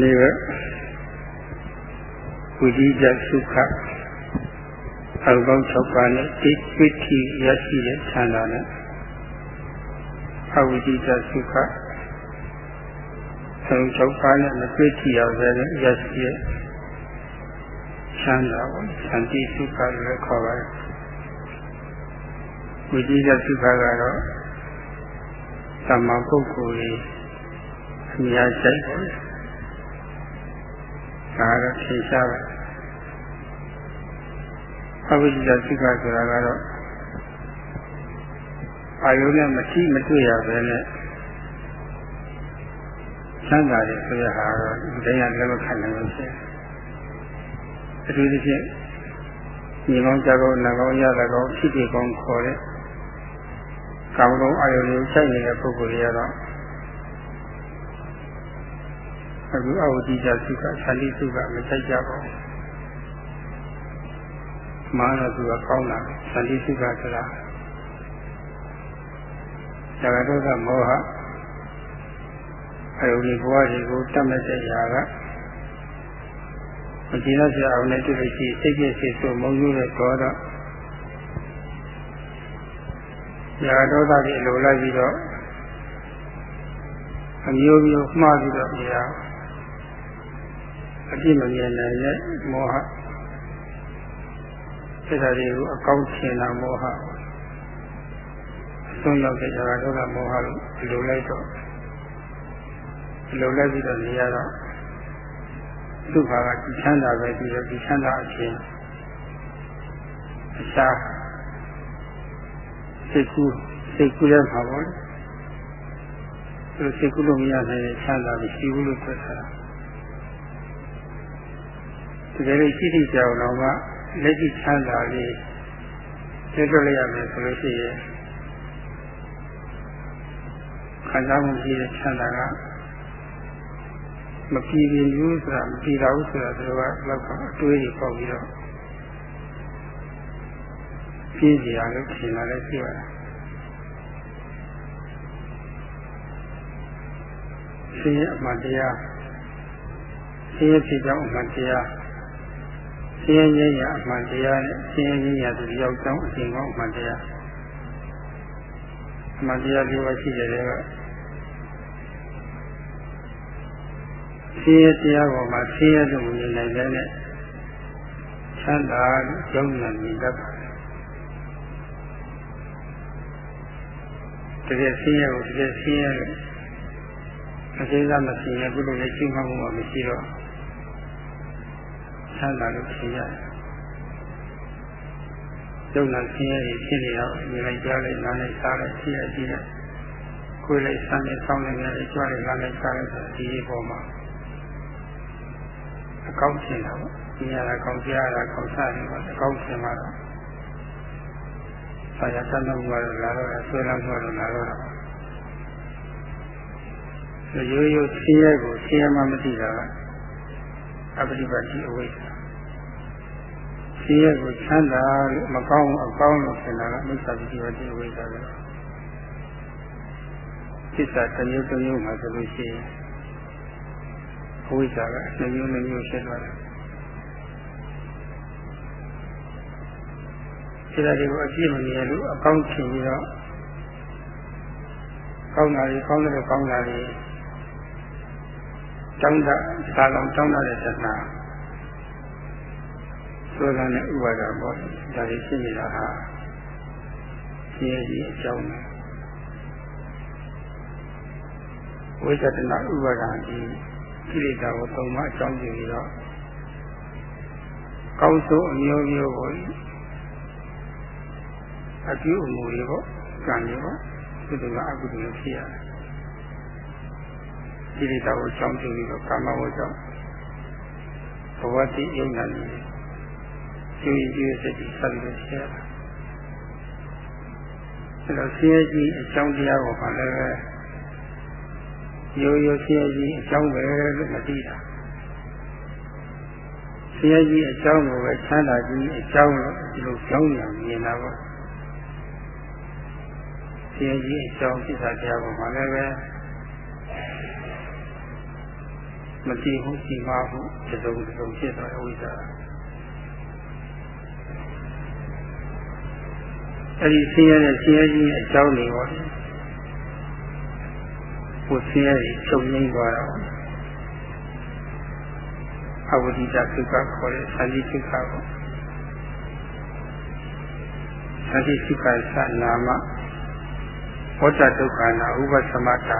နေ့ကဝိဇိတသုခအောက်ကောင်း6ပါးနဲ့တိပိဋ္ဌိရရှိတဲ့ဌာနနဲ့အဝိဇိတသုခဆုံး6ပါးနဲ့မပိဋ္ဌိရောက်တဲ့ရရှိတဲ့ချမ်းသာကိုသံတိသုခလို့ခေါ်ပါတယ်ဝိဇိတသုခကတော့သမ္မာပုဂ္ဂိုလ်ကြီးအများကြီးပေါ့လေ ဒါတော့ထင်ရှားပါအဝိဇ္ဇာစိကဆိုတာကတော့အာယုနဲ့မတိမတွေ့ရပဲနဲ့ချမ်းသာတယ်ဆိုရဟာတော့တရားလည်းမခံနိုင်ဘူးရှင်အထူးသဖြင့်ညီကောင်းကြကောင်းနာကောင်းရတာကောင်းဖြစ်ဖြစ်ကောင်းခေါ်တဲ့ကာမဂုဏ်အာယုကိုစိုက်နေတဲ့ပုဂ္ဂိုလ်တွေကတော့ အခုအဝတိဇာစုကသတိစုကမစိုက်ကြပါဘူး။မာနစုကကောင်းတာသတိစုကဆိုတာဇာကတောကမောဟအယုန်ဒီဘဝတွေကိုတတ်မဲ့တဲ့ຢာကမကြည့်လို့ရှိအောင်လည်းတွေ့လို့ရှိစိတ်ပြည့်စိတ်ဆိုမုန်းလို့တဲ့သောတော့ညာဒေါသတွေလိုလိုက်ပြီးတော့အမျိုးမျိုးမှားပြီးတော့နေရအ ပြစ်မမြင်နိုင်တဲ့မောဟစိတ်ဓာတ်တွေကိုအကောင်းထင်တာမောဟအဆုံးရောက်တဲ့ဇာတ်ဒေါသမောဟလို့လိုလိုက်တော့လိုလိုက်ပြီးတော့နေရတော့ဒုက္ခကဒီချမ်းသာပဲပြီးတော့ဒီချမ်းသာအချင်းအစားစိတ်ကူးစိတ်ကူးရမှာပေါ့လေသူစိတ်ကူးလို့မရနိုင်တဲ့ချမ်းသာမရှိဘူးလို့ပြောတာ တကယ်လို့ရှိသည့်ကြောင်တော့ကလက်ရှိချမ်းသာလေးသိကြလိုက်ရမယ်ဆိုလို့ရှိရင်ခံစားမှုရှိတဲ့ချမ်းသာကမကြည်ရင်ဘူးဆိုတာမကြည်တော့ဘူးဆိုတာသူတို့ကလောက်ကအတွေးကြီးပေါက်ပြီးတော့ပြင်းစရာလို့ထင်လာလည်းရှိပါတယ်ဆင်းရဲအမှန်တရားဆင်းရဲဖြစ်ကြောင်းအမှန်တရား ဆင်းရဲရင်းရအမှန်တရားနဲ့ဆင်းရဲရင်းရသူရောက်ကြောင်းအရှင်ကောင်းအမှန်တရားအမှန်တရားဒီဝရှိတယ်ကဆင်းရဲတရားပေါ်မှာဆင်းရဲလို့မြင်နိုင်တဲ့နဲ့ချမ်းသာကြောင်းဉာဏ်မြင်တတ်ပါတယ်တကယ်ဆင်းရဲကိုတကယ်ဆင်းရဲလို့အသေးစားမဆင်းရဲဘူးလို့လည်းရှင်းမှမှုမှမရှိတော့ ချမ်းသာလို့ဖြစ်ရတယ်။ယုံနာဆင်းရဲဖြစ်နေတော့မြင်လိုက်ကြားလိုက်နားလိုက်စားလိုက်ဖြစ်ရကြည့်လိုက်ကိုယ်လိုက်ဆန်းနေဆောင်းနေရတယ်ကြွလိုက်နားလိုက်စားလိုက်ဒီပေါ်မှာအကောင်းရှင်းတာပေါ့ဒီရတာကောင်းကြားတာကောင်းစားတယ်ပေါ့အကောင်းရှင်းမှာတော့ဆရာတန်တော်ကတော့လာတော့ဆွဲလမ်းတော့လာတော့ရိုးရိုးဆင်းရဲကိုဆင်းရဲမှမသိတာက အပฏิပတ်တိအဝိဇ္ဇာဆင်းရဲကိုချမ်းသာလို့မကောင်းအကောင်းလို့ထင်တာကမိစ္ဆာပฏิပတ်တိအဝိဇ္ဇာပဲသစ္စာတစ်မျိုးတစ်မျိုးမှာဆိုလို့ရှိရင်အဝိဇ္ဇာကနှစ်မျိုးနှစ်မျိုးဖြစ်သွားတယ်ခြေဓာတ်တွေကိုအပြည့်မမြင်လို့အကောင်းချင်ပြီးတော့ကောင်းတာတွေကောင်းတယ်ကောင်းတာတွေ ကျောင်းသားသာလောင်ကျောင်းသားတဲ့သစ္စာဆိုတဲ့နဲ့ဥပါဒပေါ့ဒါတွေရှင်းနေတာဟာရှင်းရည်အကြောင်းနဲ့ဝိသတနာဥပါဒဒီကိလေသာကိုသုံးမှအကြောင်းပြုပြီးတော့ကောင်းဆိုးအမျိုးမျိုးကိုအကျိုးအမူတွေပေါ့ကံတွေပေါ့ကုသိုလ်ကအကုသိုလ်ဖြစ်ရတယ် ကိလေသာကိုကြောင်းပြုပြီးတော့ကာမဝတ္တဘဝတိယုံနာနေကျိုးကျိုးစိတ်ကြီးဆက်ပြီးရှင်းရအဲတော့ဆင်းရဲကြီးအကြောင်းတရားကိုမှလည်းပဲရိုးရိုးဆင်းရဲကြီးအကြောင်းပဲလို့မသိတာဆင်းရဲကြီးအကြောင်းကိုပဲချမ်းသာကြီးအကြောင်းလို့ဒီလိုကြောင်းညာမြင်တာပါဆင်းရဲကြီးအကြောင်းသိတာတရားကိုမှလည်းပဲ မတည်ဘူးစီမာဘူးဒီလိုဒီလိုဖြစ်သွားဝိဇ္ဇာအဲ့ဒီဆင်းရဲတဲ့ဆင်းရဲကြီးအကြောင်းတွေပေါ့ကိုဆင်းရဲကြီးချုပ်ငိမ့်သွားတာပေါ့အဝိဒိတသုခခေါ်တဲ့သတိသုခပေါ့သတိသုခသနာမဝတ္တဒုက္ခနာဥပသမတ္တာ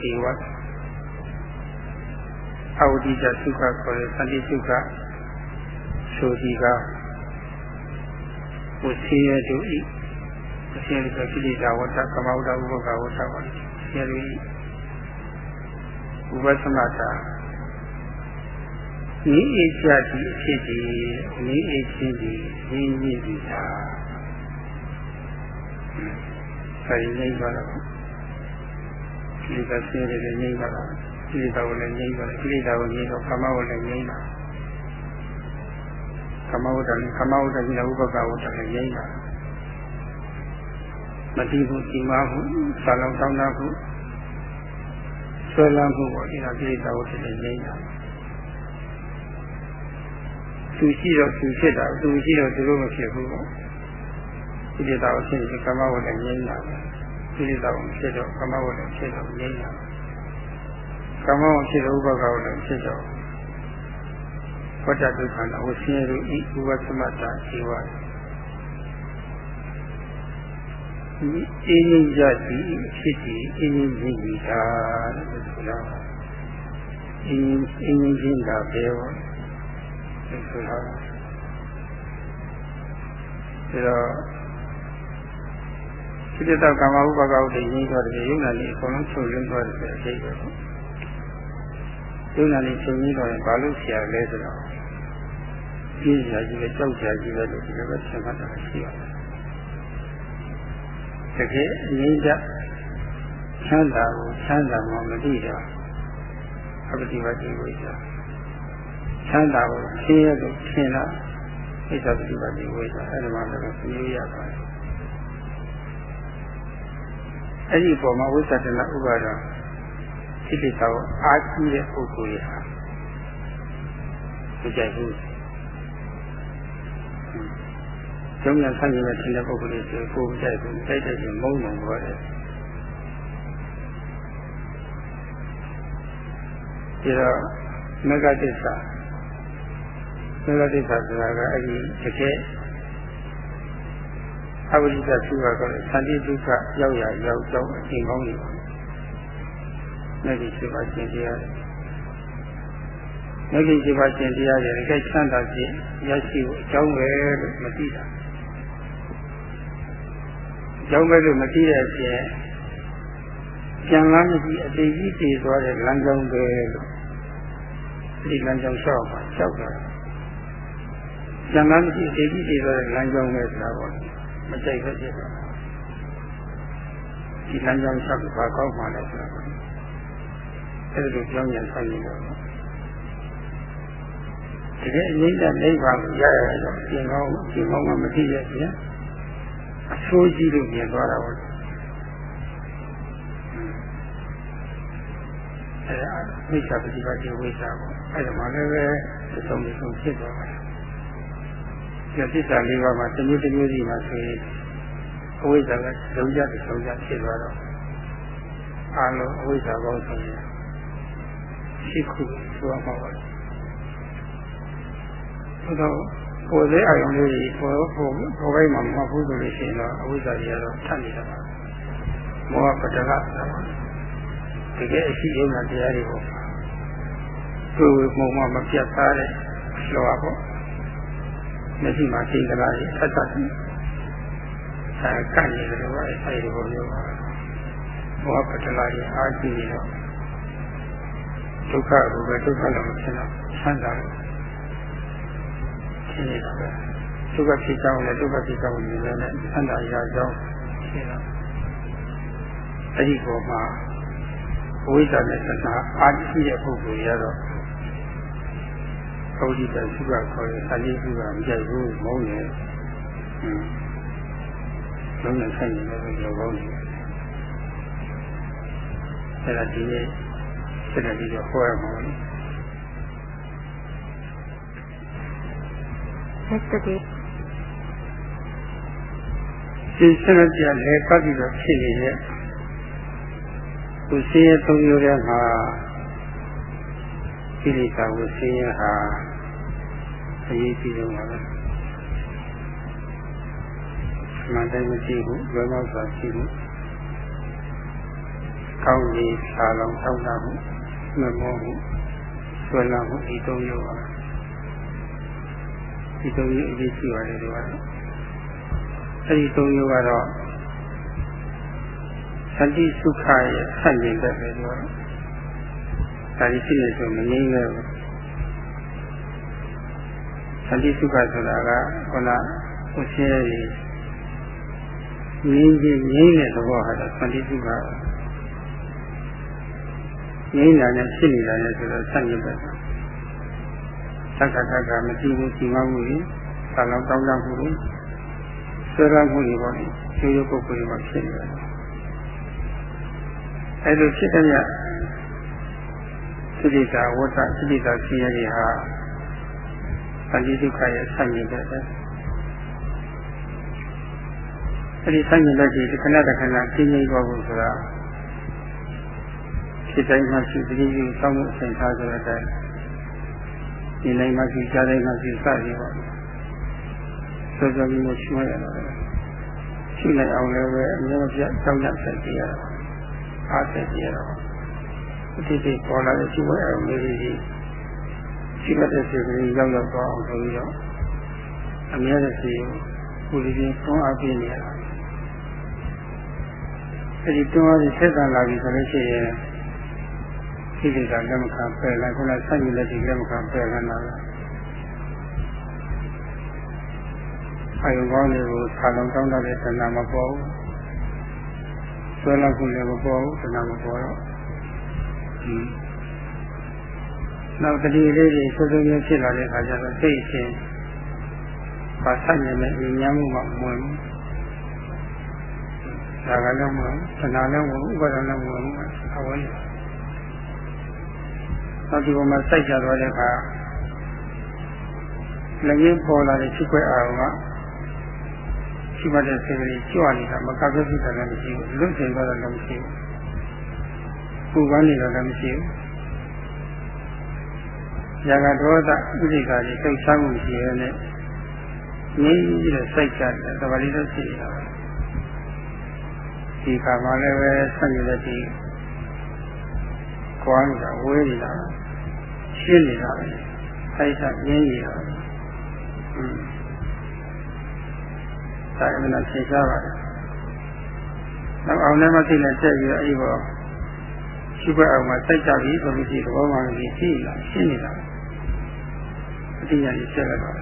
ဒီဝတ် အဝိဒိတသုခခေါ်တဲ့သတိသုခဆိုဒီကကိုဆင်းရဲတို့ဤဆင်းရဲတဲ့ကိလေသာဝတ္တကမဝတ္တဥပကဝတ္တပါဆင်းရဲဥပသမတ္တာဤအေချတိအဖြစ်ဒီဤအေချင်းဒီရင်းရင်းဒီသာဆိုင်နေပါတော့ဒီကဆင်းရဲတဲ့ငြိမ့်ပါတော့ ကိလေသာကိုလည်းငြိမ့်ပါတယ်ကိလေသာကိုငြိမ့်တော့ကာမကိုလည်းငြိမ့်တာကာမဝတ္တနဲ့ကာမဝတ္တကြီးတဲ့ဥပကဝတ္တလည်းငြိမ့်တာမတိဘူးဒီမှာဘူးသာလောင်တောင်းတာဘူးဆွဲလန်းမှုပေါ့ဒီကကိလေသာဝတ္တလည်းငြိမ့်တာသူရှိတော့သူဖြစ်တာသူရှိတော့သူလို့မဖြစ်ဘူးပေါ့ကိလေသာကိုဖြစ်ပြီးကာမဝတ္တငြိမ့်တာကိလေသာကိုဖြစ်တော့ကာမဝတ္တဖြစ်တော့ငြိမ့်တာ ကာမဝတ္တဖြစ်တော့ဥပကဝတ္တဖြစ်တော့ဝတ္တဒုက္ခနာဝဆင်းရဲဤဥပသမတ္တဇေဝဒီအင်းကြီးကြသည်ဖြစ်သည်အင်းကြီးကြီးကြီးတာလို့ဆိုတာအင်းအင်းကြီးတာပဲပေါ့ဆိုတာဒါတော့စိတ္တကာမဥပါကဥဒိရင်းသွားတယ်ယုံနာလေးအကုန်လုံးချုပ်ရင်းသွားတယ်အကျိတ်ပဲ ယုံနာလေးချုပ်ရင်းသွားရင်ဘာလို့ဆရာလဲဆိုတော့ပြင်းစရာကြီးပဲကြောက်စရာကြီးပဲလို့ဒီလိုပဲဆင်မှတ်တာရှိပါတယ်တကယ်အငြိမ့်ချချမ်းသာကိုချမ်းသာမှမသိတာအပတိဝတိဝိဇ္ဇာချမ်းသာကိုရှင်းရလို့ရှင်းလာဣစ္ဆပတိဝတိဝိဇ္ဇာအဲ့ဒီမှာလည်းသိရပါတယ်အဲ့ဒီပုံမှာဝိသတနာဥပါဒံ စိတ္တသာကိုအားကြီးတဲ့ပုဂ္ဂိုလ်ရဟာမကြိုက်ဘူးကျုံညာဆန့်ကျင်တဲ့ရှင်တဲ့ပုဂ္ဂိုလ်တွေဆိုကိုယ်မကြိုက်ဘူးကြိုက်တဲ့ရှင်မုန်းတယ်ပြောတယ်ဒီတော့မဂ္ဂတစ္ဆာမဂ္ဂတစ္ဆာဆိုတာကအဲ့ဒီတကယ်အဝိဇ္ဇသုခကလည်းသန္တိဒုက္ခရောက်ရရောက်ကြောင်းအရှင်ကောင်းနေပါ မဲ့ဒီရှိပါရှင်တရားမဲ့ဒီရှိပါရှင်တရားရဲ့တကယ်ချမ်းသာခြင်းရရှိဖို့အကြောင်းပဲလို့မသိတာအကြောင်းပဲလို့မသိတဲ့အပြင်ပြန်လာမရှိအတိတ်ကြီးတည်သွားတဲ့လမ်းကြောင်းပဲလို့ဒီလမ်းကြောင်းလျှောက်ပါလျှောက်တာပြန်လာမရှိအတိတ်ကြီးတည်သွားတဲ့လမ်းကြောင်းပဲဆိုတာပေါ့မကြိုက်ပဲဖြစ်သွားတာဒီလမ်းကြောင်းဆက်ဘာကောက်မှလဲဆိုတာပေါ့ အဲ့ဒါလိုကြောင်းရဆိုင်နေတော့တကယ်အငိမ့်တဲ့နိဗ္ဗာန်ကိုရရတော့ရှင်ကောင်းရှင်ကောင်းမှမသိရပြန်အဆိုးကြီးလို့မြင်သွားတာပေါ့အဲမိစ္ဆာပฏิပတ်တိဝိသပေါ့အဲ့ဒါမှလည်းပဲသုံးသုံးဖြစ်သွားတယ်ဒီသစ္စာလေးပါးမှာတစ်မျိုးတစ်မျိုးစီမှာဆိုရင်အဝိဇ္ဇာကလုံးကြတယ်လုံးကြဖြစ်သွားတော့အာလုံးအဝိဇ္ဇာကောင်းဆိုရင် ရှိခုဆိုအောင်ပါပါဆိုတော့ပေါ်သေးအယုံလေးပေါ်ပေါ်ပေါ်ပိုင်းမှာမဟုတ်ဘူးဆိုလို့ရှိရင်တော့အဝိဇ္ဇာကြီးကတော့ထပ်နေတာပါမောဟပတ္တကဆိုတာပါတကယ်အရှိယုံနာတရားတွေကိုသူ့ဝေမှုံမှာမပြတ်သားတဲ့လောကပေါ့မျက်စိမှာစိတ်ကလာရအသက်သက်အဲကန့်နေတယ်ဘာအဲဒီလိုမျိုးပါဘောပတလာရအားကြည့်နေတော့ ဒုက္ခကိုပဲဒုက္ခလို့မဖြစ်တော့ဆန်းတာလို့ရှင်းနေတာပဲဒုက္ခဖြစ်ကြောင်းလည်းဒုက္ခဖြစ်ကြောင်းမြင်တယ်နဲ့ဆန်းတာရကြောင်းရှင်းတော့အဲဒီပေါ်မှာဝိဇ္ဇာနဲ့သနာအားကြီးတဲ့ပုဂ္ဂိုလ်ရတော့သောတိတသုခခေါ်တဲ့စာရေးစုကမကြိုက်ဘူးမုန်းတယ်။ဟင်းလုံးနဲ့ဆိုင်နေတယ်လို့ကောင်းတယ်။အဲဒါဒီနေ့ ဖြစ်တယ်လို့ခေါ်ရမှာလေသက်တည်းဒီစနစ်ကြလဲပတ်ပြီးတော့ဖြစ်နေတဲ့သူစင်းရဲ့သုံးမျိုးထဲမှာကိလေသာကိုစင်းရဟာအရေးကြီးဆုံးပါပဲ။မှန်တယ်မရှိဘူး၊ဘယ်မှာဆိုရှိဘူး။ကောင်းကြီးစာလုံးတောင်းတာဘူး။ မမောမှုဆွဲလာမှုဒီသုံးမျိုးပါဒီသုံးမျိုးအရေးကြီးပါတယ်ဒီကတော့အဲဒီသုံးမျိုးကတော့သတိစုခရဲ့ဆန့်ကျင်ဘက်ပဲပြောဒါဒီရှိနေဆိုမငြိမ်းလဲဘူးသတိစုခဆိုတာကခုနကိုရှင်းရည်ငြိမ်းခြင်းငြိမ်းတဲ့သဘောဟာသတိစုခ ငြိမ်းတာနဲ့ဖြစ်နေတာနဲ့ဆိုတော့ဆန့်ကျင်ဘက်သက္ကသက္ကမကြည့်ဘူးစီမံမှုကြီးဆာလောင်းတောင်းတမှုကြီးဆွဲရမှုတွေပေါ့လေရိုးရိုးပုဂ္ဂိုလ်တွေမှာဖြစ်နေတယ်အဲလိုဖြစ်တဲ့စိတ္တိတာဝတ္တစိတ္တိတာဆင်းရဲတွေဟာသတိဒုက္ခရဲ့ဆန့်ကျင်ဘက်ပဲအဲဒီဆန့်ကျင်ဘက်ကြီးတစ်ခဏတစ်ခဏကျင်းကျင်းသွားဖို့ဆိုတာ ဖြစ်တိုင်းမှရှိသတိပြုစောင့်မှုအစဉ်ထားဆိုတဲ့အတိုင်းဒီနိုင်မှရှိကြားတိုင်းမှရှိစသည်ပေါ့စောစောကြီးကိုရှိမရတော့ရှိနိုင်အောင်လည်းပဲအမျိုးပြတောင်းတဆက်ကြရတာအားဆက်ကြရတော့အတိတ်ပေါ်လာတဲ့ရှိမအောင်လေးကြီးရှိတဲ့စိတ်ကလေးရောက်ရောက်သွားအောင်ဆိုပြီးတော့အများနဲ့စီကိုယ်ကြီးတွန်းအားပေးနေရတာအဲဒီတွန်းအားကြီးဆက်ဆံလာပြီဆိုလို့ရှိရင် ဒီကိစ္စလက်မခံပယ်လိုက်ခုနဆက်ယူလက်ဒီလက်မခံပယ်လိုက်တာအာယုကောင်းတွေကိုဆာလုံးတောင်းတတဲ့တဏှာမပေါ်ဘူးဆွဲလောက်ခုလည်းမပေါ်ဘူးတဏှာမပေါ်တော့နောက်တတိလေးတွေဆွဆွချင်းဖြစ်လာတဲ့အခါကျတော့စိတ်ချင်းပါဆက်နေမဲ့ဉာဏ်မှုမှမဝင်ဘူးဒါကလည်းမဟုတ်တဏှာလည်းမဟုတ်ဥပါဒဏ်လည်းမဟုတ်အဝိဇ္ဇာ နောက်ဒီပေါ်မှာစိုက်ကြသွားတဲ့အခါလည်းရင်းပေါ်လာတဲ့ဖြစ်ခွဲအာရုံကရှိမှတဲ့စိတ်ကလေးကြွနေတာမကပ်ဖြစ်တာလည်းမရှိဘူးလွတ်ချင်သွားတာလည်းမရှိဘူးပူပန်းနေတာလည်းမရှိဘူးရာဂဒေါသဥဒိကာတွေစိတ်ချမှုရှိရတဲ့ငြိမ်းကြီးတဲ့စိတ်ချတဲ့သဘာဝလေး都ရှိနေတာပဲဒီခါမှလည်းပဲဆက်နေတဲ့ဒီ ကွာနေတာဝဲနေတာရှင်းနေတာပဲစိတ်ချငြိမ်းနေတာอืมဒါအမှန်ရှင်းရှားပါတယ်နောက်အောင်လည်းမသိနဲ့တက်ပြီးအဲ့ဘောရှိခွက်အောင်မှာစိုက်ကြပြီဆိုလို့ရှိရင်သဘောမှန်ကြီးရှိလာရှင်းနေတာအတိညာကြီးဖြစ်လာတော့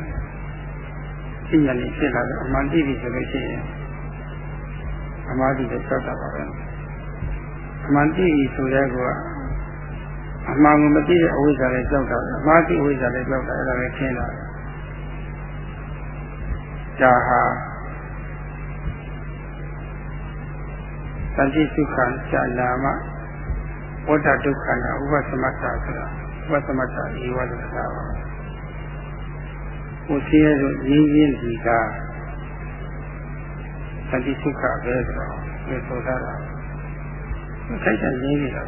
အတိညာကြီးဖြစ်လာတော့အမှန်တိပြီဆိုလို့ရှိရင်အမှားတိကိုစောက်တာပါပဲအမှန်တိပြီဆိုတဲ့က အမှန်ကိုမသိတဲ့အဝိဇ္ဇာလေးကြောက်တာအမှားတိအဝိဇ္ဇာလေးကြောက်တာအဲ့ဒါလည်းခင်းလာတယ်ဒါဟာသတိစုခံရှာနာမဝတ္တဒုက္ခနာဥပသမတ္တဆိုတာဥပသမတ္တဤဝတ္တတာပါကိုသိရလို့ရင်းရင်းဒီကသတိစုခပဲဆိုတော့ဒီဆိုတာကခိုက်တယ်ရင်းနေတာ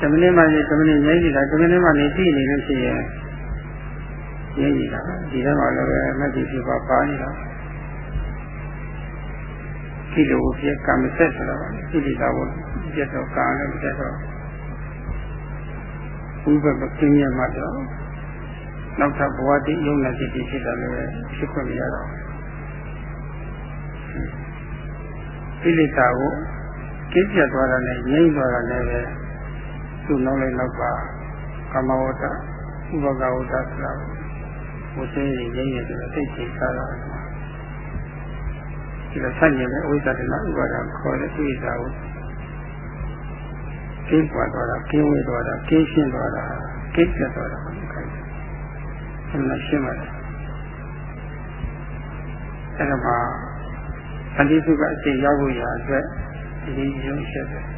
ဓမ္မနည်းမှနေဓမ္မနည်းရင်းနေတာဓမ္မနည်းမှနေသိနေလို့ရှိရင်ရင်းနေတာဒီထဲမှာလည်းမတ္တိဖြစ်ပါပါနေတာကိလေသာဖြစ်ကံမဆက်ဆိုတာပါကိလေသာကိုပြတ်တော့ကာလည်းပြတ်တော့ဥပ္ပပကိညမှာတော့နောက်ထပ်ဘဝတည်ယုံနာတိဖြစ်တာလည်းဖြစ်ခွင့်မရတော့ကိလေသာကိုကိပြတ်သွားတာနဲ့ငြိမ့်သွားတာနဲ့ပဲ သူ့နောက်လိုက်နောက်ကကာမဝတ္တဥပကဝတ္တဆိုတာဝိသေရငြိမ့်ရတဲ့စိတ်ကြီးစားတာဒီလိုဆက်ရင်လည်းဝိသဒနာဥပါဒခေါ်တဲ့သိစာကိုကျင်းပွားသွားတာကျင်းဝေးသွားတာကျင်းရှင်းသွားတာကျင်းပြတ်သွားတာဘယ်လိုခိုင်းလဲအဲ့ဒါရှင်းပါတယ်အဲ့ဒါမှာအတိစုကအချိန်ရောက်ဖို့ရာအတွက်ဒီရုံးချက်ပဲ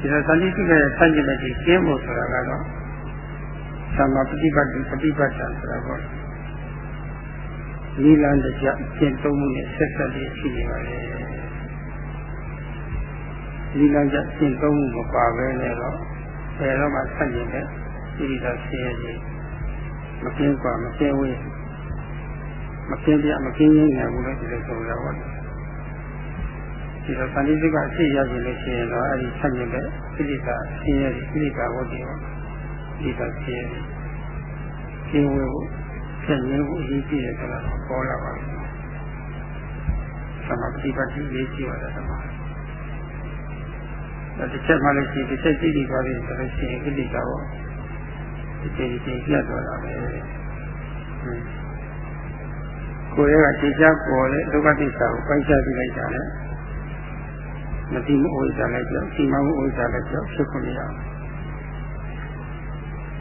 ဒီလိုသတိစုရဲ့ဆန့်ကျင်တဲ့ကျင်းဖို့ဆိုတာကတော့ သမ္မာပฏิပတ်တိပฏิပတ်တာဆိုတာပေါ့နိလန်တရားကျင့်သုံးမှုနဲ့ဆက်ဆက်လေးရှိနေပါလေနိလန်ကျကျင့်သုံးမှုမပါဘဲနဲ့တော့ဘယ်တော့မှဆက်ရင်လည်းဣရိသာဆင်းရဲကြီးမကင်းกว่าမကင်းဝေးမကင်းပြမကင်းရင်းနိုင်ဘူးလို့ဒီလိုဆိုရပါတော့ ဒီတော့သန္တိစိတ်ကအရှိရခြင်းလို့ရှိရင်တော့အဲဒီဆက်ရင်လည်းဣရိသာဆင်းရဲကြီးဣရိသာဝတ္တိရောဣရိသာဆင်းရဲကြီးကင်းဝေးဖို့ဆက်ရင်းကိုအရေးကြီးတယ်ဆိုတာပေါ်လာပါပြီ။သမပฏิပတ်တိရေးကြည့်ရတဲ့မှာတစ်ချက်မှလည်းရှိတစ်ချက်ကြည့်ပြီးသွားပြီဆိုလို့ရှိရင်ဣတိကတော့ဒီချိန်ချိန်ပြတ်သွားတာပဲ။ကိုယ်ရဲ့ကတရားပေါ်တဲ့ဒုက္ခသစ္စာကိုပိုင်းခြားပြီးလိုက်တာလေ မတိမဝိဇ္ဇာလည်းကြောက်စီမံမှုဝိဇ္ဇာလည်းကြောက်ဖြစ်ခွင့်မရဘူး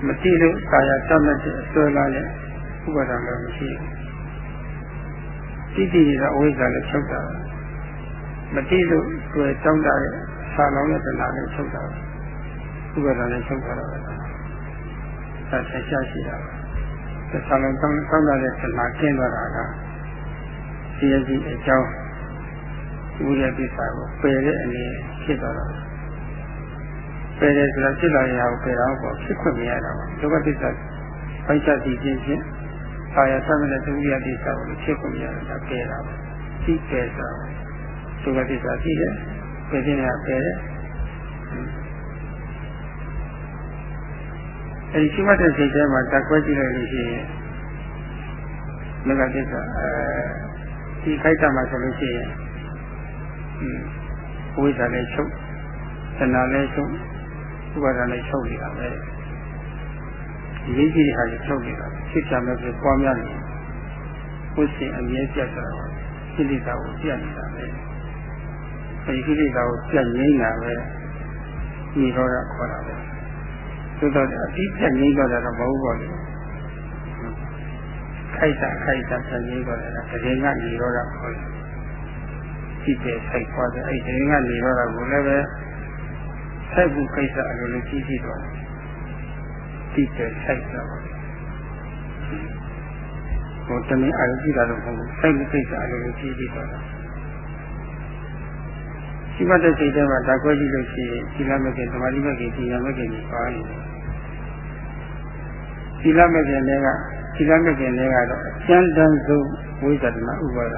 ။မတိလို့ကာယတတ်မဲ့တဲ့အစွဲလာတဲ့ဥပါဒံလည်းမရှိဘူးတိတိတွေကအဝိဇ္ဇာလည်းချုပ်တာမတိလို့ကျွယ်တောင်းတာရဲ့ဆာလောင်းတဲ့တဏှာလည်းချုပ်တာဥပါဒံလည်းချုပ်တာတော့ဒါဆက်ရှားရှိတာပဲဆာလောင်းတောင်းတောင်းတာတဲ့တဏှာကျင်းသွားတာကဒီရည်အကြောင်း ဝိရကိစ္စကိုပယ်တဲ့အနေဖြစ်သွားတော့ပယ်တယ်ဆိုတော့ဖြစ်လာရအောင်ပယ်တော့ပေါ့ဖြစ်ခွင့်မရတော့ဘူးဒုက္ခသစ္စာပိုက်ချတည်ခြင်းဖြင့်အာရသမနဲ့သုရိယတိစာကိုဖြစ်ကုန်ရတယ်ဒါကဲတာပဲသိကဲတာသုခတိစာသိတယ်ပြည့်ခြင်းရကဲတယ်အဲဒီရှိမှတ်တဲ့စိတ်ထဲမှာတက်ခွဲကြည့်လိုက်လို့ရှိရင်မဂ္ဂတိစာအဲဒီခိုက်တာမှာဆိုလို့ရှိရင် ဝိဇ္ဇာလည်းချုပ်သနာလည်းချုပ်ဥပါဒာလည်းချုပ်နေတာပဲဒီရေးကြီးတဲ့ဟာကြီးထုတ်နေတာဖြစ်ချမဲ့ပြီးပွားများနေဝိရှင်အမြဲပြတ်တာပါကိလေသာကိုပြတ်နေတာပဲအဲဒီကိလေသာကိုပြတ်ငြိမ်းတာပဲညီတော်ရခေါ်တာပဲသို့တော့အတိပြတ်ငြိမ်းတော့တာတော့မဟုတ်ပါဘူးခိုက်တာခိုက်တာပြတ်ငြိမ်းတော့တာတကယ်ကညီတော်ရခေါ်တယ် ဒီတဲ့ဆိုင်ခေါ်တယ်အဲဒီတကယ်ကနေတော့တာကိုလည်းပဲဆက်ဘူးကိစ္စအလိုလိုကြီးကြီးတော့တိတဲ့ဆိုင်တော့ဟိုတမင်အာရုံကြည့်တာတော့မဟုတ်ဘူးဆိုင်ကိစ္စအလိုလိုကြီးကြီးတော့ရှိမှတဲ့စိတ်ထဲမှာဓာတ်ခွဲကြည့်လို့ရှိရင်သီလမဲ့ခင်သမာဓိမဲ့ခင်ဉာဏ်မဲ့ခင်ကြီးပါနေတယ်သီလမဲ့ခင်တွေကသီလမဲ့ခင်တွေကတော့အကျဉ်းတန်းဆုံးဝိသဒနာဥပါဒ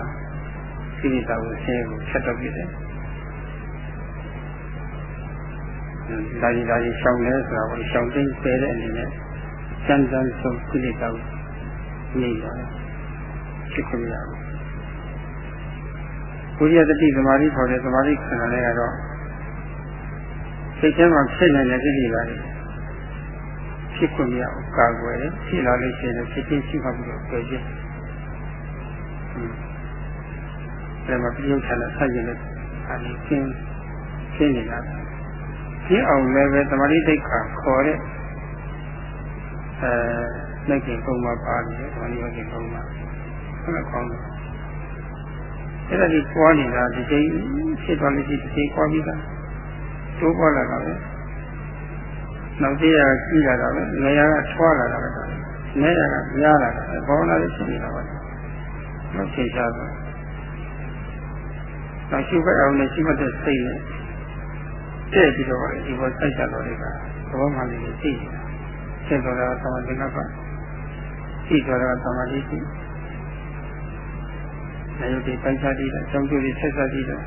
စိရိတာကိုဆင်းရဲကိုဆက်တော့ပြတယ်ဒါကြီးဒါကြီးရှောင်လဲဆိုတာကိုရှောင်သိပယ်တဲ့အနေနဲ့စံစံဆုံးကိလေသာကိုနေရတယ်ဖြစ်ခွင့်ရဘူးဘုရားတတိသမာဓိခေါ်တဲ့သမာဓိခန္ဓာလေးကတော့စိတ်ထဲမှာဖြစ်နေတဲ့ကိလေသာတွေဖြစ်ခွင့်မရဘူးကာကွယ်တယ်ဖြစ်လာလို့ရှိရင်ဖြစ်ချင်းရှိမှပြီးတော့ပယ်ခြင်း အဲမှာပြုတ်ချလာဆက်ရင်လည်းအဲဒီရှင်းရှင်းနေတာရှင်းအောင်လည်းပဲသမာဓိတိတ်ခါခေါ်တဲ့အဲလက်ကျင်ပုံမှာပါနေတယ်သမာဓိဝကျင်ပုံမှာဟုတ်လားကောင်းတယ်အဲ့ဒါကြီးပွားနေတာဒီချိန်ဖြစ်သွားလို့ရှိဒီချိန်ပွားပြီးသားတိုးပွားလာတာပဲနောက်သေးရကြီးလာတာပဲငရကထွားလာတာပဲငရကများလာတာဘောနာလေးရှိနေတာပါနောက်ချိန်ချသွား နောက်ရှုပ်အောင်နဲ့ရှိမှတဲ့စိတ်နဲ့တဲ့ပြီးတော့ဒီဘောစိုက်ကြတော့လေကသဘောမှန်လေးသိနေတာဆက်တော်တာသမာဓိကပါသိတော်တာသမာဓိရှိနေရုပ်ဒီပိုင်းခြားတည်တာကျောင်းကျိုးတွေဆက်ဆက်တည်တာ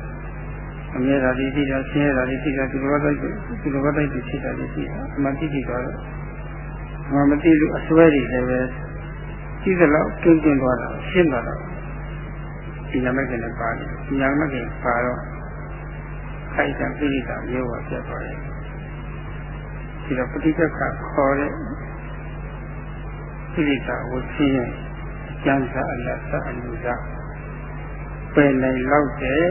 အမြဲတမ်းဒီတည်တာဆင်းရဲတာဒီတည်တာဒီလိုတိုက်ဒီလိုတိုက်ဒီဖြစ်တာဒီတည်တာအမှန်တည်တည်တော့မမတည်လို့အစွဲတွေလည်းပဲကြည့်သလောက်ကင်းကျင်သွားတာရှင်းသွားတာ ဒီနမကလည်းပါတယ်ဒီနမကပါတော့ခိုက်တာပိဋကမျိုးပါပြတ်သွားတယ်ဒီတော့ပဋိက္ခခေါ်တဲ့ပိဋကဝစီရဲ့ကျမ်းစာအလတ်စာအမှုစာပယ်နိုင်လောက်တဲ့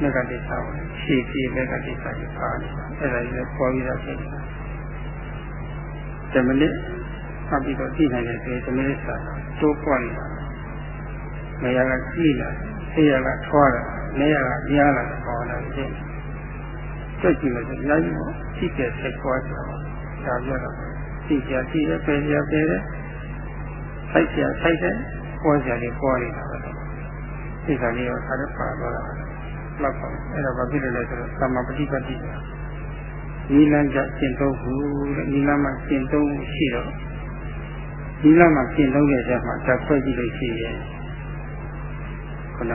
လက်ကတိစာကိုဖြည့်ဖြည့်လက်ကတိစာကိုပါနေတာအဲ့ဒါကြီးပေါ်ပြီးတော့ဖြစ်နေတာဓမ္မနစ်ဖတ်ပြီးတော့ကြည့်နိုင်တဲ့ဆိုဓမ္မနစ်စာတိုးပွားနေတာ နေရာကကြည့်လာဆေးရကထွားတာနေရာကကြားလာတာပေါ်လာတယ်တွေ့ကြည့်လို့အများကြီးပေါ့ကြည့်တဲ့ဆက်ပွားဆိုတာဒါပြောတော့သိကြသိတယ်ပယ်ကြပယ်တယ်ဆိုင်ကြဆိုင်တယ်ပေါ်ကြတယ်ပေါ်နေတာပဲဒီကနေ့ရောခါတော့ပါတော့တာလောက်ပါအဲ့တော့ဘာဖြစ်လို့လဲဆိုတော့သမ္မာပฏิပတ်တိနီလန်းကြကျင့်သုံးခုတဲ့နီလန်းမှာကျင့်သုံးရှိတော့နီလန်းမှာကျင့်သုံးတဲ့ချက်မှာဓာတ်ဖွဲ့ကြည့်လို့ရှိရင် ခုန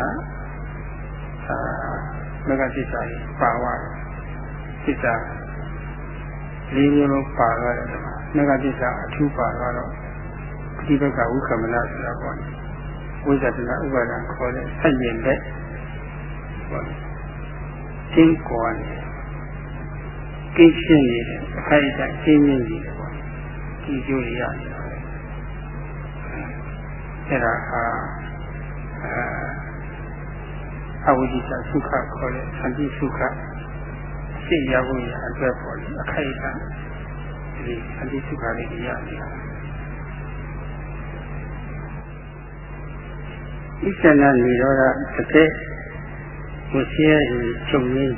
အာမဂ္ဂစိစ္စာကြီးပါသွားတယ်စိစ္စာလေးမျိုးလုံးပါသွားတယ်မဂ္ဂစိစ္စာအထူးပါသွားတော့ဒီဘက်ကဝိကမနဆိုတာပေါ့ဝိဇ္ဇတနာဥပါဒံခေါ်တဲ့ဆက်ရင်တဲ့ပေါ့ရှင်းကွာနေကိရှင်းနေတယ်အခိုက်အတန့်ရှင်းရင်းနေတယ်ပေါ့ဒီကျိုးရရတယ်အဲ့ဒါဟာအ ဝိဇ္ဇသုခခေါ်တဲ့သတိသုခရှင်းရဖို့ရအတွက်ပေါ့လေအခိုက်အတန့်ဒီသတိသုခလေးရနေတာဣစ္ဆနာနိရောဓတကယ်ကိုရှင်းရချုပ်ရင်း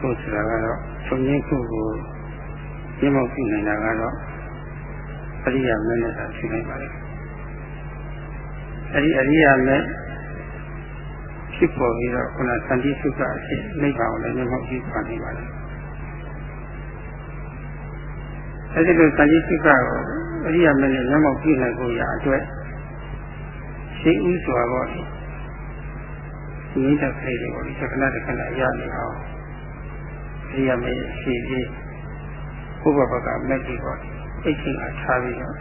ကိုဆိုတာကတော့ချုပ်ရင်းခုကိုပြမောက်ပြနေတာကတော့အရိယာမင်းနဲ့သာရှိနိုင်ပါလေအဲဒီအရိယာမင်း ဖြစ်ပေါ်ပြီးတော့ခုနသန္တိစုကအဖြစ်နိဗ္ဗာန်ကိုလည်းမျက်မှောက်ကြည့်ပါနေပါလေအဲဒီလိုသန္တိစုကကိုအရိယာမင်းနဲ့မျက်မှောက်ကြည့်နိုင်ဖို့ရအတွက်ရှိဥစွာပေါ့ဒီငိမ့်တဲ့ခလေးတွေပေါ့ဒီသက္ကနာတက္ကနာရနေအောင်အရိယာမင်းရှိပြီးဘုရားဘကမက်ကြီးပေါ့အိတ်ချင်းအားထားပြီးတော့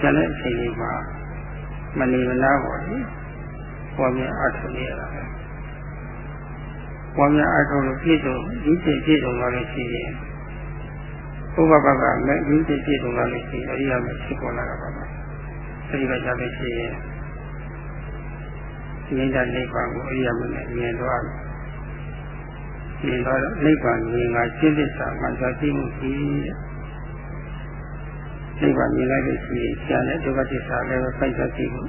ကျန်တဲ့အချိန်လေးမှာမနေမနာပေါ့ဒီ ပေါ်မြအထုနေရတာပဲပေါ်မြအထုလို့ပြည့်စုံဒီပြည့်ပြည့်စုံသွားလို့ရှိရင်ဘုရားဘကမက်ဒီပြည့်ပြည့်စုံသွားလို့ရှိရင်အရိယာမင်းဖြစ်ပေါ်လာတာပါပဲအဲဒီကကြလို့ရှိရင်ငြိမ်းတဲ့နိဗ္ဗာန်ကိုအရိယာမနဲ့မြင်တော့မြင်တော့နိဗ္ဗာန်မြင်ကရှင်းသစ္စာမှန်စွာသိမှုရှိနိဗ္ဗာန်မြင်လိုက်လို့ရှိရင်ကျန်တဲ့ဒုက္ခသစ္စာလည်းပိုက်သက်သိမှု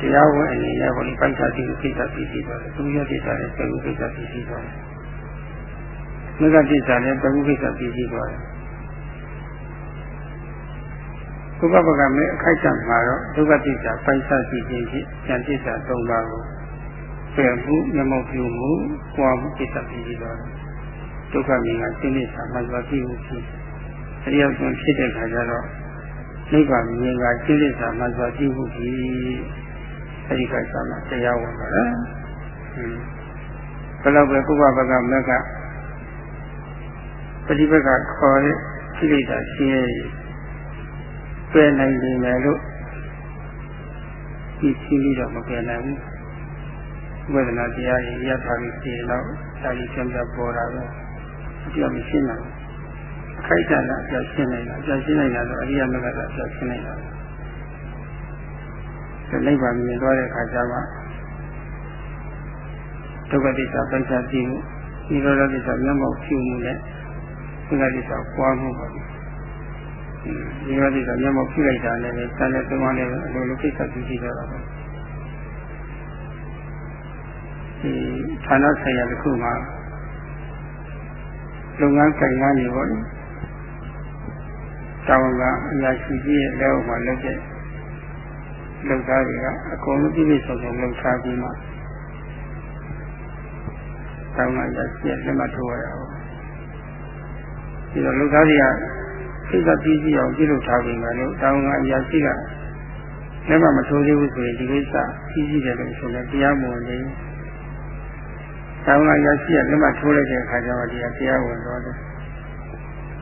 တရားဝင်အနေနဲ့ဘုရားပိုက်သက်သိမှုသိတာသိရှိတော့တယ်သူရသစ္စာလည်းသကုသိစ္စာသိရှိတော့တယ်မဂ္ဂသစ္စာလည်းသကုသိစ္စာသိရှိတော့တယ်ဒုက္ခပကမေအခိုက်အတန့်မှာတော့ဒုက္ခသစ္စာပိုက်ဆရှိခြင်းဖြင့်ဉာဏ်သစ္စာ၃ပါးကိုပယ်မှုမျက်မှောက်ပြုမှုပွားမှုသစ္စာဖြစ်ပြီးတော့ဒုက္ခမြင်ကစိနိစ္စမှန်စွာသိမှုဖြစ်အရိယသွန်ဖြစ်တဲ့ခါကျတော့နိဗ္ဗာန်မြင်ကစိနိစ္စမှန်စွာသိမှုဖြစ် အဲဒီကစားမှာတရားဝင်ပါလားဘယ်တော့ပဲပုဗ္ဗဘကမက်ကပฏิပက္ခခေါ်တဲ့စိလိတာရှင်းရဲ့ပယ်နိုင်နေတယ်လို့ဒီရှင်းပြီးတော့မပယ်နိုင်ဘူးဝေဒနာတရားကြီးရပ်သွားပြီးရှင်းတော့ဒါကြီးပြန်ပြပေါ်တာပဲအပြတ်မရှင်းနိုင်ဘူးအခိုက်အတန့်အပြတ်ရှင်းနိုင်တာအပြတ်ရှင်းနိုင်တာတော့အရိယမဂ္ဂကအပြတ်ရှင်းနိုင်တာဒီ နိဗ္ဗာန်မြင်သွားတဲ့အခါကျမှဒုက္ခတိစ္ဆာပဉ္စတိမှုနိရောဓတိစ္ဆာမျက်မှောက်ပြုမှုနဲ့သင်္ခါတိစ္ဆာပွားမှုပါဒီရောတိကမျက်မှောက်ပြုလိုက်တာနဲ့လည်းတန်တဲ့သုံးပါးနဲ့အလိုလိုကိစ္စပြုကြည့်ကြတာပဲဒီဌာနဆိုင်ရာတစ်ခုမှာလုပ်ငန်းကိုင်ငန်းတွေပေါ့လေတာဝန်ကအရာရှိကြီးရဲ့လက်အောက်မှာလုပ်တဲ့ လုပ်သားတွေကအကုန်လုံးပြည့်ပြည့်စုံစုံလုပ်ထားပြီးမှတာဝန်ကအရာရှိရဲ့လက်မှတ်ထိုးရအောင်ဒီတော့လုပ်သားတွေကစိတ်ကပြည့်စည်အောင်ပြုလုပ်ထားပြီမယ်လို့တောင်းကအရာရှိကလည်းမထိုးသေးဘူးဆိုရင်ဒီကိစ္စကြီးကြီးတယ်လို့ဆိုရင်တရားမဝင်သေးဘူးတောင်းကအရာရှိကလည်းမထိုးလိုက်တဲ့အခါကျတော့ဒီတရားဝင်တော့တယ်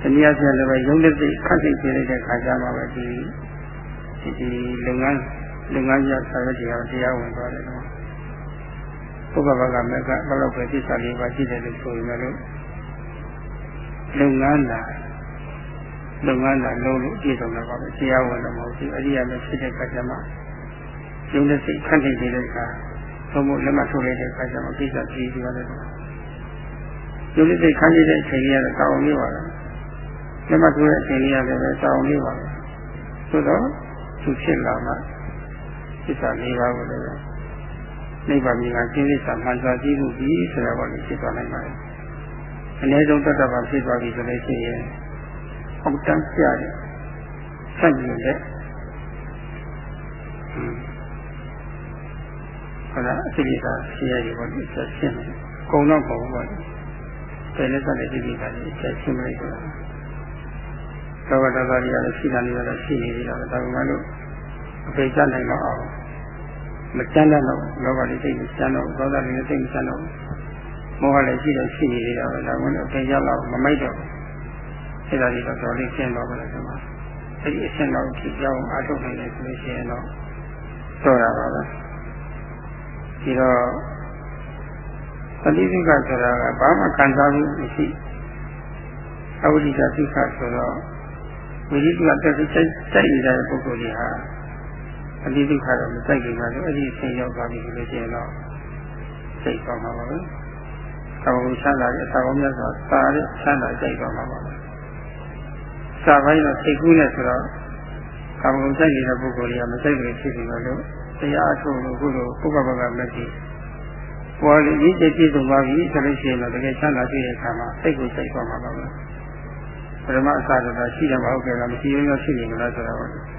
တနည်းအားဖြင့်လည်းရုံးတဲ့စိတ်ခတ်စိတ်ပြလိုက်တဲ့အခါကျမှပဲဒီဒီလုပ်ငန်း လုပ်ငန်းရဆောင်ရွက်တရားတရားဝင်သွားတယ်နော်ဘုရားဘာကမကဘလောက်ပဲသိစာလေးပါရှိတယ်လို့ဆိုရင်လည်းလုပ်ငန်းလာလုပ်ငန်းသာလုံးလို့အပြည့်စုံတော့ပါပဲတရားဝင်တော့မဟုတ်ဘူးအရိယာလည်းဖြစ်တဲ့အခါကျမှကျုံတဲ့စိတ်ခန့်နေနေတဲ့အခါသုံးဖို့လက်မထုတ်လိုက်တဲ့အခါကျမှကိစ္စကြီးပြီးပါတယ်ကျုံတဲ့စိတ်ခန့်နေတဲ့အချိန်ကြီးကတော့တောင်းနေပါလားလက်မထုတ်တဲ့အချိန်ကြီးရတယ်ပဲတောင်းနေပါလားဆိုတော့သူဖြစ်လာမှ ကိစ္စ၄ပါးကိုလည်းနိဗ္ဗာန်မြင်ကကျင့်လိစာမှန်စွာကြည့်မှုပြီးဆိုတော့လည်းဖြစ်သွားနိုင်ပါတယ်အနည်းဆုံးတတ်တတ်ပါဖြစ်သွားပြီဆိုလို့ရှိရင်ဩအောက်တန်းပြတဲ့ဆက်ကြည့်တဲ့ဟောလားအစိရိသာရှိရတယ်ပေါ့ဒီဆက်ရှင်းတယ်ကုံတော့ပုံပေါ့တယ်လည်းစတဲ့ဒီဒီကလည်းဆက်ရှင်းမလိုက်တော့လောဘဒေါသတွေကလည်းရှိတာနေတော့ရှိနေသေးတာဒါကမှလို့ အပေချနိုင်တော့အောင်မချမ်းတော့လောဘတွေသိမချမ်းတော့ဒေါသတွေလည်းသိမချမ်းတော့မောဟလည်းရှိတယ်ရှိနေသေးတာပဲဒါကမှလို့အပေချတော့မမိုက်တော့အဲ့ဒါတွေတော့တော်လေးရှင်းတော့ပါလေဒီမှာအဲ့ဒီအရှင်းတော့ဖြစ်ကြောင်းအားထုတ်နိုင်တယ်ဆိုလို့ရှိရင်တော့တော့ရပါပဲဒီတော့ပဋိသင်္ခဆိုတာကဘာမှခံစားမှုမရှိအဝိဒိတသိက္ခဆိုတော့ဝိရိကတက်စိတ်စိုက်နေတဲ့ပုဂ္ဂိုလ်ကြီးဟာ အတိဒုက္ခတော့မစိုက်ခင်ကလည်းအဲ့ဒီဆင်းရောက်သွားပြီလို့ရှိရင်တော့စိတ်သွားမှာပါပဲ။ကာမဂုဏ်ချမ်းသာတဲ့အစာကောင်းမြတ်စွာစာတဲ့ချမ်းသာစိတ်သွားမှာပါပဲ။စာပိုင်းတော့စိတ်ကူးနေဆိုတော့ကာမဂုဏ်စိုက်နေတဲ့ပုဂ္ဂိုလ်ကြီးကမစိုက်ဘူးဖြစ်နေလို့တရားအထုတ်လို့ခုလိုပုဂ္ဂဗကမသိပေါ်လေဒီစိတ်ပြည့်စုံသွားပြီဆိုလို့ရှိရင်တော့တကယ်ချမ်းသာပြည့်တဲ့အခါမှာစိတ်ကိုစိတ်သွားမှာပါပဲ။ပရမအစတော့ရှိတယ်မဟုတ်ကြလားမရှိရင်တော့ရှိနေမလားဆိုတော့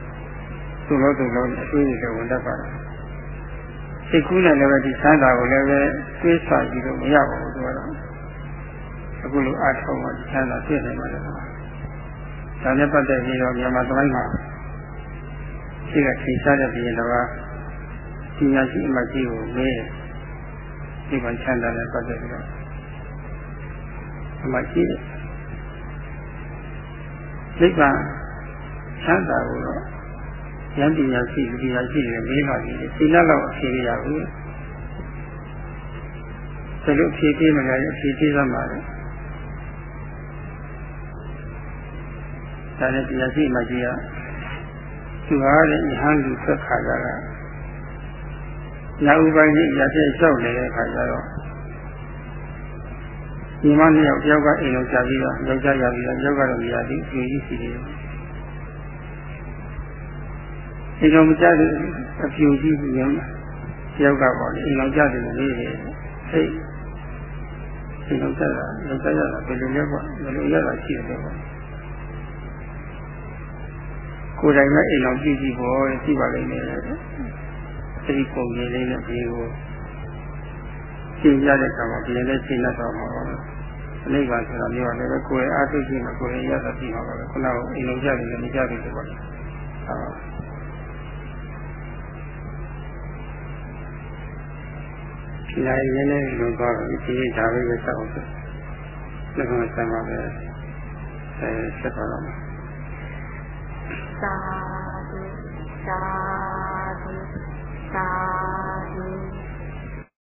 သူ့လို့သူ့လို့အသေးတွေဝင်တတ်ပါတယ်စိတ်ကူးနဲ့လည်းပဲဒီသမ်းတာကိုလည်းပဲတွေးဆကြည့်လို့မရပါဘူးသူကတော့အခုလိုအထောက်မှဒီသမ်းတာပြည့်နေမှာလည်းဒါနဲ့ပတ်သက်ပြီးတော့မြန်မာသမိုင်းမှာရှိကထိရှားတဲ့ပြည်တော်ကပညာရှိအမကြီးကိုမေးဒီမှာချမ်းသာတဲ့ပတ်သက်ပြီးတော့အမကြီးတဲ့နိဗ္ဗာန်ချမ်းသာကိုတော့ ဉာဏ်ပညာရှိလူပညာရှိတွေမေးပါပြီ။စိတ်လောက်အဖြေရရဘူး။ဘယ်လိုဖြေပေးမလဲအဖြေပေးသမှာလဲ။ဒါနဲ့ပညာရှိမှကြီးကသူဟာတဲ့ယဟန်လူသက်ခါကြတာညာဥပိုင်းကြီးရတဲ့လျှောက်နေတဲ့အခါကျတော့ဒီမနှစ်ယောက်တယောက်ကအိမ်လုံးကြာပြီးတော့ယောက်ျားရပြီးတော့ယောက်ကတော့မရသေးဘူးကြီးစီတယ် အိမ်လုံးမကြတဲ့အပြူကြီးပြီးရင်တယောက်ကပေါ့လေအိမ်လုံးကြတယ်လေဟဲ့အိမ်လုံးကြတာယောက်ျားရတာဘယ်လိုလဲပေါ့ဘယ်လိုရတာရှိတယ်ပေါ့ကိုယ်တိုင်မဲ့အိမ်လုံးကြည့်ကြည့်ပေါ့ရှိပါလိမ့်မယ်အဲဒီပုံရိပ်လေးနဲ့ဒီကိုရှင်းရတဲ့အခါမှာပြင်လဲရှင်းတတ်တော့မှာပါပဲ။နိဗ္ဗာန်ဆိုတာမျိုးလည်းပဲကိုယ်ရဲ့အားထုတ်ခြင်းနဲ့ကိုယ်ရဲ့ရသတိမှာပါပဲ။ခုနကအိမ်လုံးကြတယ်လည်းမကြဘူးဆိုပါလေ။ ဖြေလိုက်ရင်းနဲ့လုံသွားပြီဒီဒါပဲရစောက်ဆိုလက်ခံဆံပါပဲအဲဆက်ပါတော့သာဓုသာဓုသာဓု